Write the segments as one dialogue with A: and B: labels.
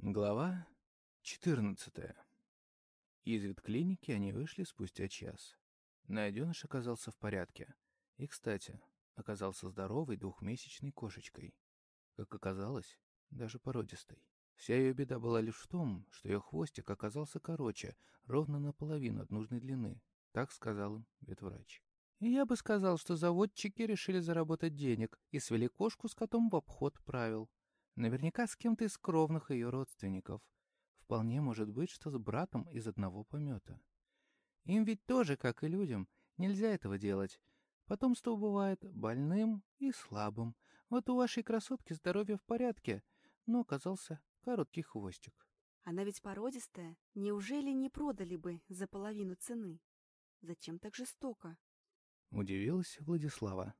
A: Глава 14. Из ветклиники они вышли спустя час. Найденыш оказался в порядке. И, кстати, оказался здоровой двухмесячной кошечкой. Как оказалось, даже породистой. Вся ее беда была лишь в том, что ее хвостик оказался короче, ровно наполовину от нужной длины. Так сказал им ветврач. Я бы сказал, что заводчики решили заработать денег и свели кошку с котом в обход правил. Наверняка с кем-то из кровных ее родственников. Вполне может быть, что с братом из одного помета. Им ведь тоже, как и людям, нельзя этого делать. Потомство бывает больным и слабым. Вот у вашей красотки здоровье в порядке, но оказался короткий хвостик.
B: Она ведь породистая. Неужели не продали бы за половину цены? Зачем так жестоко?
A: Удивилась Владислава.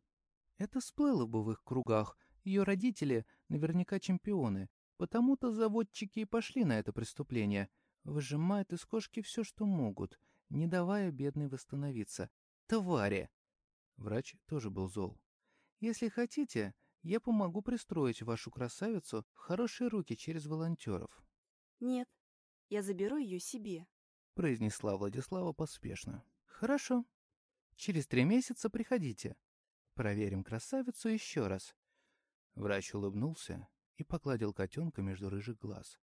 A: Это всплыло бы в их кругах. Ее родители наверняка чемпионы. Потому-то заводчики и пошли на это преступление. Выжимают из кошки все, что могут, не давая бедной восстановиться. Твари! Врач тоже был зол. Если хотите, я помогу пристроить вашу красавицу в хорошие руки через волонтеров.
B: Нет, я заберу ее себе.
A: Произнесла Владислава поспешно. Хорошо. Через три месяца приходите. Проверим красавицу еще раз. Врач улыбнулся и погладил котенка между рыжих глаз.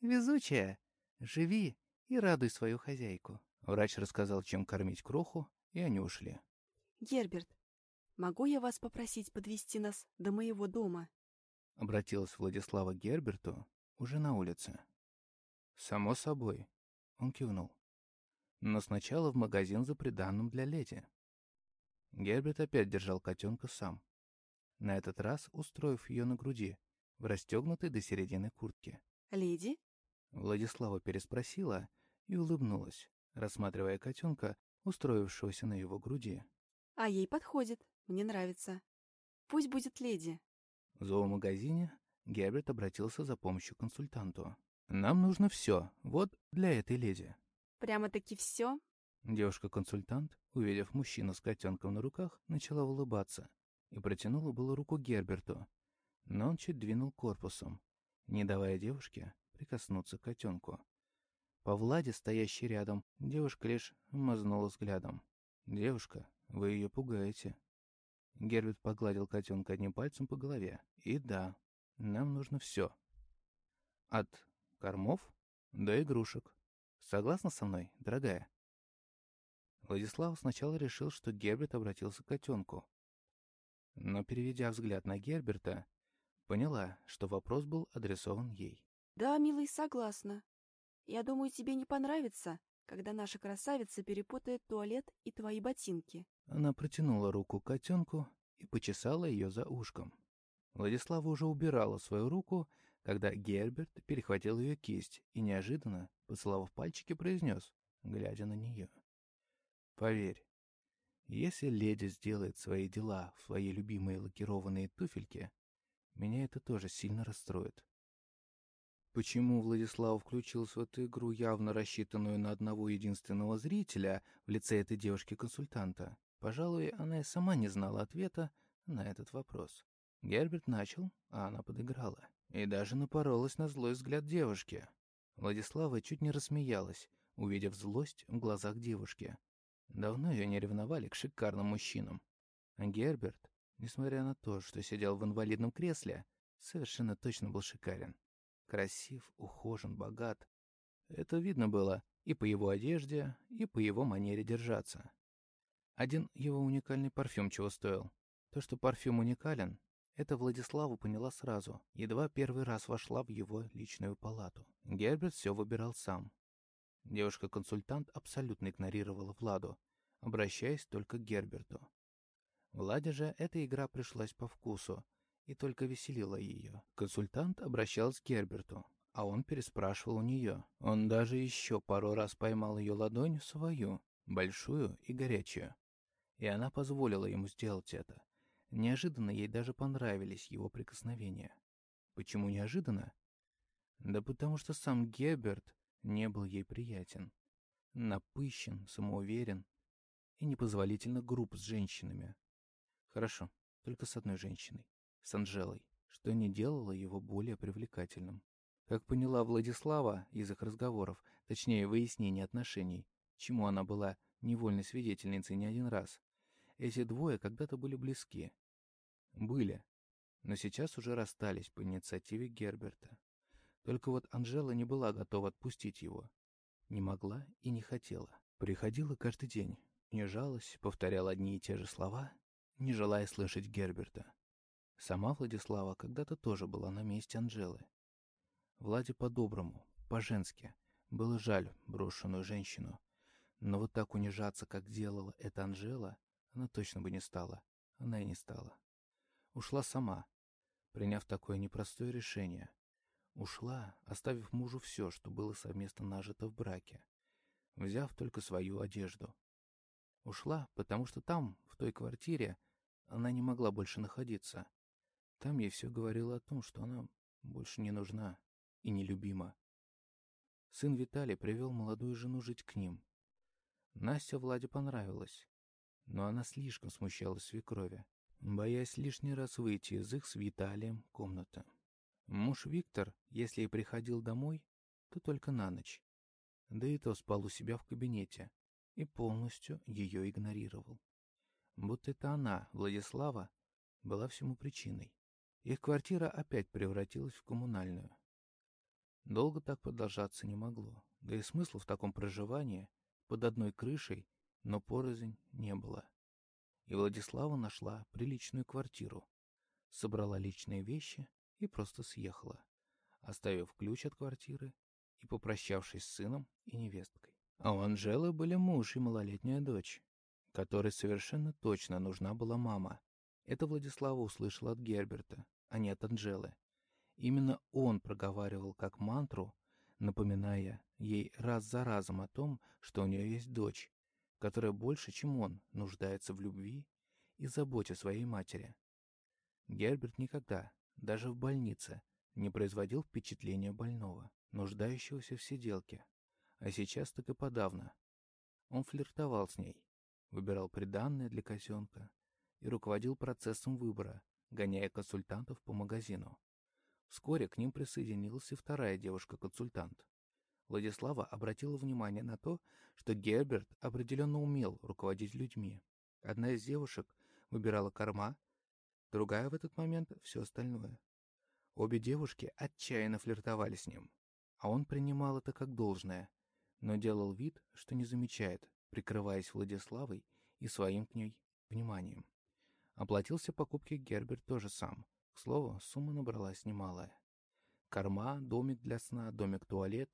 A: «Везучая! Живи и радуй свою хозяйку!» Врач рассказал, чем кормить кроху, и они ушли.
B: Герберт, могу я вас попросить подвести нас до моего дома?
A: Обратилась Владислава к Герберту уже на улице. «Само собой», — он кивнул. «Но сначала в магазин за приданным для леди». Герберт опять держал котенка сам. На этот раз устроив ее на груди, в расстегнутой до середины куртки.
B: «Леди?»
A: Владислава переспросила и улыбнулась, рассматривая котенка, устроившегося на его груди.
B: «А ей подходит. Мне нравится. Пусть будет леди».
A: В зоомагазине Герберт обратился за помощью к консультанту. «Нам нужно все, вот для этой леди».
B: «Прямо-таки все?»
A: Девушка-консультант, увидев мужчину с котенком на руках, начала улыбаться и протянула было руку Герберту, но он чуть двинул корпусом, не давая девушке прикоснуться к котенку. По Владе, стоящей рядом, девушка лишь мазнула взглядом. «Девушка, вы ее пугаете». Герберт погладил котенка одним пальцем по голове. «И да, нам нужно все. От кормов до игрушек. Согласна со мной, дорогая?» Владислав сначала решил, что Герберт обратился к котенку. Но, переведя взгляд на Герберта, поняла, что вопрос был адресован ей.
B: «Да, милый, согласна. Я думаю, тебе не понравится, когда наша красавица перепутает туалет и твои ботинки».
A: Она протянула руку к котенку и почесала ее за ушком. Владислава уже убирала свою руку, когда Герберт перехватил ее кисть и неожиданно, поцеловав пальчики, произнес, глядя на нее. Поверь, если леди сделает свои дела в свои любимые лакированные туфельки, меня это тоже сильно расстроит. Почему Владислав включился в эту игру, явно рассчитанную на одного единственного зрителя в лице этой девушки-консультанта? Пожалуй, она и сама не знала ответа на этот вопрос. Герберт начал, а она подыграла. И даже напоролась на злой взгляд девушки. Владислава чуть не рассмеялась, увидев злость в глазах девушки. Давно ее не ревновали к шикарным мужчинам. А Герберт, несмотря на то, что сидел в инвалидном кресле, совершенно точно был шикарен. Красив, ухожен, богат. Это видно было и по его одежде, и по его манере держаться. Один его уникальный парфюм чего стоил. То, что парфюм уникален, это Владислава поняла сразу, едва первый раз вошла в его личную палату. Герберт все выбирал сам, Девушка-консультант абсолютно игнорировала Владу, обращаясь только к Герберту. Владе же эта игра пришлась по вкусу и только веселила ее. Консультант обращался к Герберту, а он переспрашивал у нее. Он даже еще пару раз поймал ее ладонь свою, большую и горячую. И она позволила ему сделать это. Неожиданно ей даже понравились его прикосновения. Почему неожиданно? Да потому что сам Герберт не был ей приятен. Напыщен, самоуверен и непозволительно груб с женщинами. Хорошо, только с одной женщиной, с Анжелой, что не делало его более привлекательным. Как поняла Владислава из их разговоров, точнее выяснения отношений, чему она была невольной свидетельницей не один раз, эти двое когда-то были близки. Были. Но сейчас уже расстались по инициативе Герберта. Только вот Анжела не была готова отпустить его. Не могла и не хотела. Приходила каждый день, не жалась, повторяла одни и те же слова, не желая слышать Герберта. Сама Владислава когда-то тоже была на месте Анжелы. Владе по-доброму, по-женски. Было жаль брошенную женщину. Но вот так унижаться, как делала эта Анжела, она точно бы не стала. Она и не стала. Ушла сама, приняв такое непростое решение. Ушла, оставив мужу все, что было совместно нажито в браке, взяв только свою одежду. Ушла, потому что там, в той квартире, она не могла больше находиться. Там ей все говорило о том, что она больше не нужна и нелюбима. Сын Виталий привел молодую жену жить к ним. Настя Владе понравилась, но она слишком смущалась свекрови, боясь лишний раз выйти из их с Виталием комнаты. Муж Виктор, если и приходил домой, то только на ночь. Да и то спал у себя в кабинете и полностью ее игнорировал. Будто это она, Владислава, была всему причиной. Их квартира опять превратилась в коммунальную. Долго так продолжаться не могло, да и смысла в таком проживании под одной крышей, но порознь не было. И Владислава нашла приличную квартиру, собрала личные вещи и просто съехала, оставив ключ от квартиры и попрощавшись с сыном и невесткой. А у Анжелы были муж и малолетняя дочь, которой совершенно точно нужна была мама. Это Владислава услышала от Герберта, а не от Анжелы. Именно он проговаривал как мантру, напоминая ей раз за разом о том, что у нее есть дочь, которая больше, чем он, нуждается в любви и заботе своей матери. Герберт никогда, даже в больнице, не производил впечатления больного, нуждающегося в сиделке. А сейчас так и подавно. Он флиртовал с ней, выбирал приданное для котенка и руководил процессом выбора, гоняя консультантов по магазину. Вскоре к ним присоединилась и вторая девушка-консультант. Владислава обратила внимание на то, что Герберт определенно умел руководить людьми. Одна из девушек выбирала корма, другая в этот момент все остальное. Обе девушки отчаянно флиртовали с ним, а он принимал это как должное, но делал вид, что не замечает, прикрываясь Владиславой и своим к ней вниманием. Оплатился покупки Герберт тоже сам, к слову, сумма набралась немалая. Корма, домик для сна, домик-туалет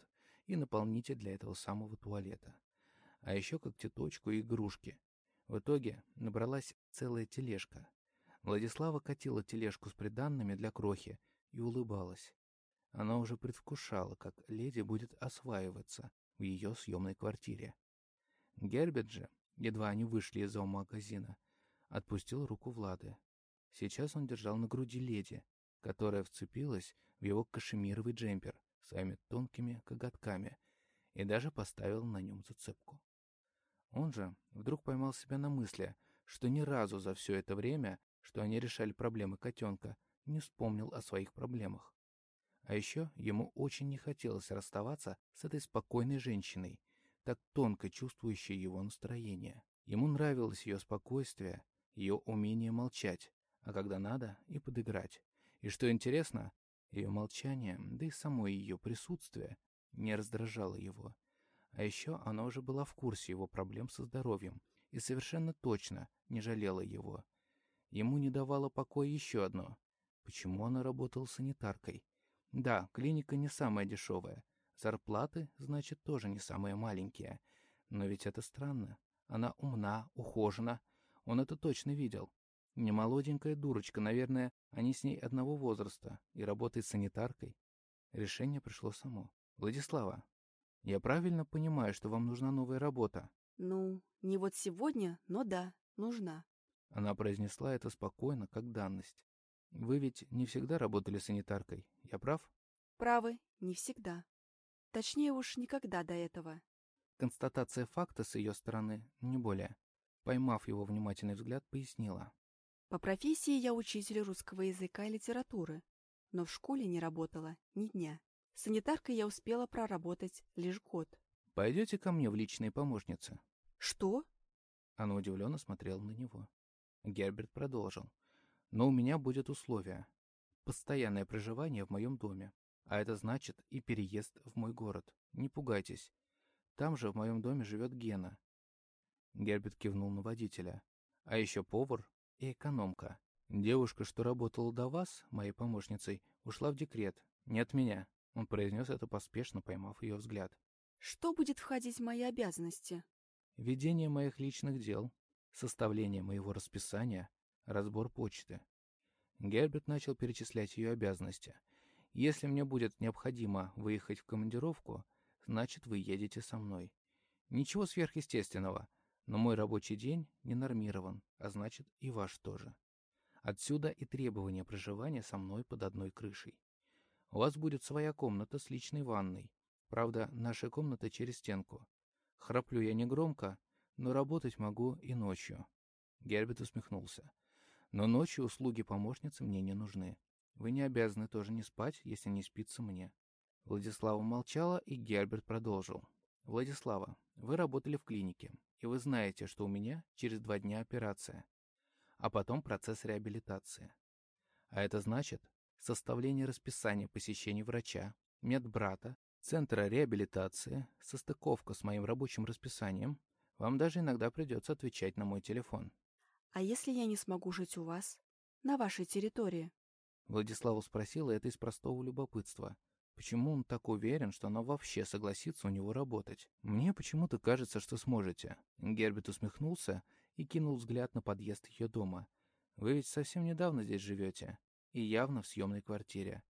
A: и наполнитель для этого самого туалета. А еще когтеточку и игрушки. В итоге набралась целая тележка. Владислава катила тележку с приданными для крохи и улыбалась. Она уже предвкушала, как леди будет осваиваться в ее съемной квартире. Герберт же, едва они вышли из зоомагазина, отпустил руку Влады. Сейчас он держал на груди леди, которая вцепилась в его кашемировый джемпер своими тонкими коготками и даже поставил на нем зацепку. Он же вдруг поймал себя на мысли, что ни разу за все это время, что они решали проблемы котенка, не вспомнил о своих проблемах. А еще ему очень не хотелось расставаться с этой спокойной женщиной, так тонко чувствующей его настроение. Ему нравилось ее спокойствие, ее умение молчать, а когда надо, и подыграть. И что интересно, ее молчание, да и само ее присутствие не раздражало его. А еще она уже была в курсе его проблем со здоровьем и совершенно точно не жалела его. Ему не давало покоя еще одно. Почему она работала санитаркой? Да, клиника не самая дешевая. Зарплаты, значит, тоже не самые маленькие. Но ведь это странно. Она умна, ухожена. Он это точно видел. Не молоденькая дурочка, наверное, они с ней одного возраста и работает санитаркой. Решение пришло само. Владислава, я правильно понимаю, что вам нужна новая работа?
B: Ну, не вот сегодня, но да, нужна.
A: Она произнесла это спокойно, как данность. Вы ведь не всегда работали санитаркой, я прав?
B: Правы, не всегда. Точнее уж никогда до этого.
A: Констатация факта с ее стороны, не более. Поймав его внимательный взгляд, пояснила.
B: По профессии я учитель русского языка и литературы, но в школе не работала ни дня. Санитаркой я успела проработать лишь год.
A: Пойдете ко мне в личные помощницы?»
B: Что?
A: Она удивленно смотрела на него. Герберт продолжил. «Но у меня будет условие. Постоянное проживание в моем доме. А это значит и переезд в мой город. Не пугайтесь. Там же в моем доме живет Гена». Герберт кивнул на водителя. «А еще повар и экономка. Девушка, что работала до вас, моей помощницей, ушла в декрет. Не от меня». Он произнес это поспешно, поймав ее взгляд.
B: Что будет входить в мои обязанности?
A: Ведение моих личных дел, составление моего расписания, разбор почты. Герберт начал перечислять ее обязанности. Если мне будет необходимо выехать в командировку, значит, вы едете со мной. Ничего сверхъестественного, но мой рабочий день не нормирован, а значит, и ваш тоже. Отсюда и требование проживания со мной под одной крышей. У вас будет своя комната с личной ванной. Правда, наша комната через стенку. Храплю я негромко, но работать могу и ночью. Герберт усмехнулся. Но ночью услуги помощницы мне не нужны. Вы не обязаны тоже не спать, если не спится мне. Владислава молчала, и Герберт продолжил. «Владислава, вы работали в клинике, и вы знаете, что у меня через два дня операция, а потом процесс реабилитации. А это значит составление расписания посещений врача, медбрата, центра реабилитации, состыковка с моим рабочим расписанием, вам даже иногда придется отвечать на мой телефон.
B: А если я не смогу жить у вас? На вашей территории?
A: Владислава спросила это из простого любопытства. Почему он так уверен, что она вообще согласится у него работать? Мне почему-то кажется, что сможете. Герберт усмехнулся и кинул взгляд на подъезд ее дома. Вы ведь совсем недавно здесь живете. И явно в съемной квартире.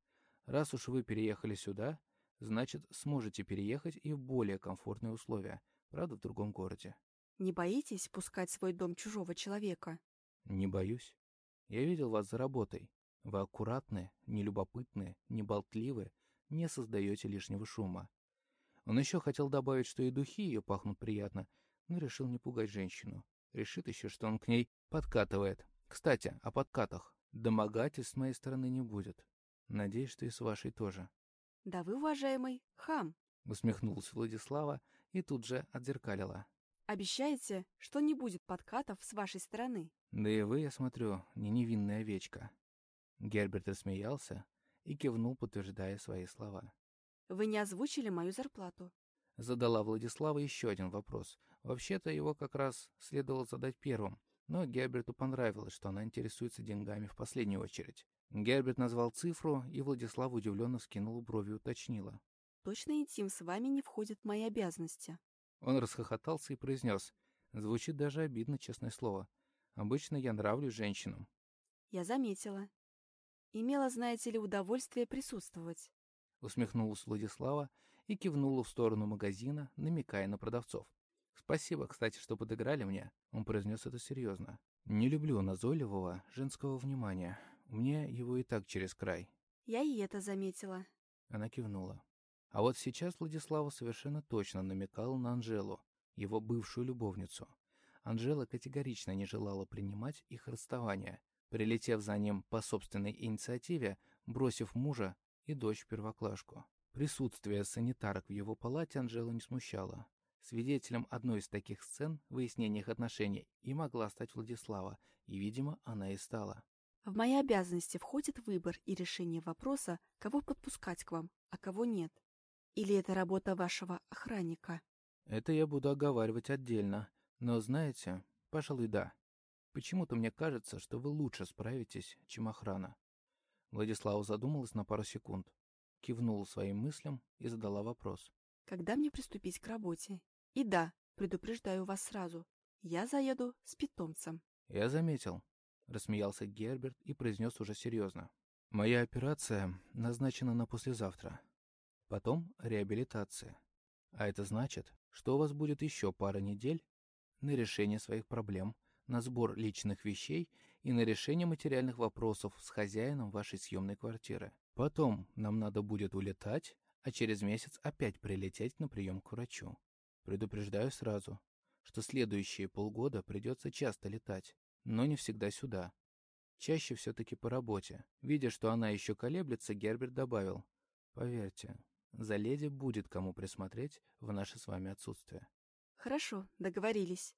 A: Раз уж вы переехали сюда, значит, сможете переехать и в более комфортные условия, правда, в другом городе.
B: Не боитесь пускать в свой дом чужого человека?
A: Не боюсь. Я видел вас за работой. Вы аккуратны, нелюбопытны, не болтливы, не создаете лишнего шума. Он еще хотел добавить, что и духи ее пахнут приятно, но решил не пугать женщину. Решит еще, что он к ней подкатывает. Кстати, о подкатах. Домогательств с моей стороны не будет. Надеюсь, что и с вашей тоже.
B: Да вы, уважаемый, хам.
A: Усмехнулась Владислава и тут же отзеркалила.
B: Обещаете, что не будет подкатов с вашей стороны?
A: Да и вы, я смотрю, не невинная овечка. Герберт рассмеялся и кивнул, подтверждая свои слова.
B: Вы не озвучили мою зарплату.
A: Задала Владислава еще один вопрос. Вообще-то его как раз следовало задать первым, но Герберту понравилось, что она интересуется деньгами в последнюю очередь. Герберт назвал цифру, и Владислава удивленно скинула брови и уточнила.
B: «Точно интим с вами не входит в мои обязанности?»
A: Он расхохотался и произнес. Звучит даже обидно, честное слово. Обычно я нравлюсь женщинам.
B: «Я заметила. Имела, знаете ли, удовольствие присутствовать».
A: Усмехнулась Владислава и кивнула в сторону магазина, намекая на продавцов. «Спасибо, кстати, что подыграли мне», — он произнес это серьезно. «Не люблю назойливого женского внимания. Мне его и так через край».
B: «Я и это заметила».
A: Она кивнула. А вот сейчас Владислава совершенно точно намекала на Анжелу, его бывшую любовницу. Анжела категорично не желала принимать их расставание, прилетев за ним по собственной инициативе, бросив мужа и дочь-первоклашку. Присутствие санитарок в его палате Анжелу не смущало. Свидетелем одной из таких сцен в выяснениях отношений и могла стать Владислава, и, видимо, она и стала.
B: В мои обязанности входит выбор и решение вопроса, кого подпускать к вам, а кого нет. Или это работа вашего охранника?
A: Это я буду оговаривать отдельно. Но знаете, пожалуй, да. Почему-то мне кажется, что вы лучше справитесь, чем охрана. Владислава задумалась на пару секунд, кивнула своим мыслям и задала вопрос.
B: Когда мне приступить к работе? И да, предупреждаю вас сразу. Я заеду с питомцем.
A: Я заметил, Рассмеялся Герберт и произнес уже серьезно. «Моя операция назначена на послезавтра. Потом реабилитация. А это значит, что у вас будет еще пара недель на решение своих проблем, на сбор личных вещей и на решение материальных вопросов с хозяином вашей съемной квартиры. Потом нам надо будет улетать, а через месяц опять прилететь на прием к врачу. Предупреждаю сразу, что следующие полгода придется часто летать, но не всегда сюда. Чаще все-таки по работе. Видя, что она еще колеблется, Герберт добавил. «Поверьте, За леди будет кому присмотреть в наше с вами отсутствие.
B: Хорошо, договорились.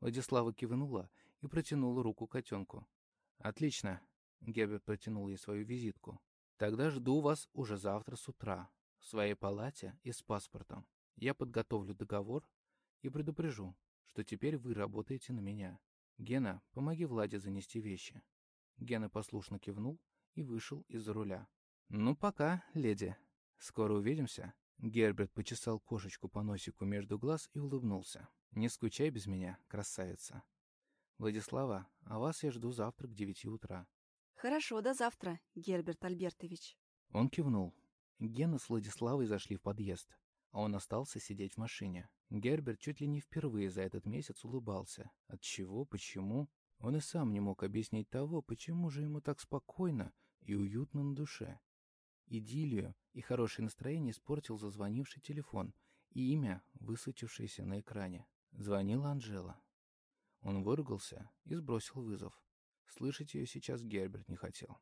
A: Владислава кивнула и протянула руку котенку. «Отлично!» — Герберт протянул ей свою визитку. «Тогда жду вас уже завтра с утра, в своей палате и с паспортом. Я подготовлю договор и предупрежу, что теперь вы работаете на меня. Гена, помоги Владе занести вещи». Гена послушно кивнул и вышел из-за руля. «Ну, пока, леди. Скоро увидимся». Герберт почесал кошечку по носику между глаз и улыбнулся. «Не скучай без меня, красавица». «Владислава, а вас я жду завтра к девяти утра».
B: Хорошо, до завтра, Герберт Альбертович.
A: Он кивнул. Гена с Владиславой зашли в подъезд, а он остался сидеть в машине. Герберт чуть ли не впервые за этот месяц улыбался. От чего, почему? Он и сам не мог объяснить того, почему же ему так спокойно и уютно на душе. Идиллию и хорошее настроение испортил зазвонивший телефон и имя, высветившееся на экране. Звонила Анжела. Он выругался и сбросил вызов. Слышать ее сейчас Герберт не хотел.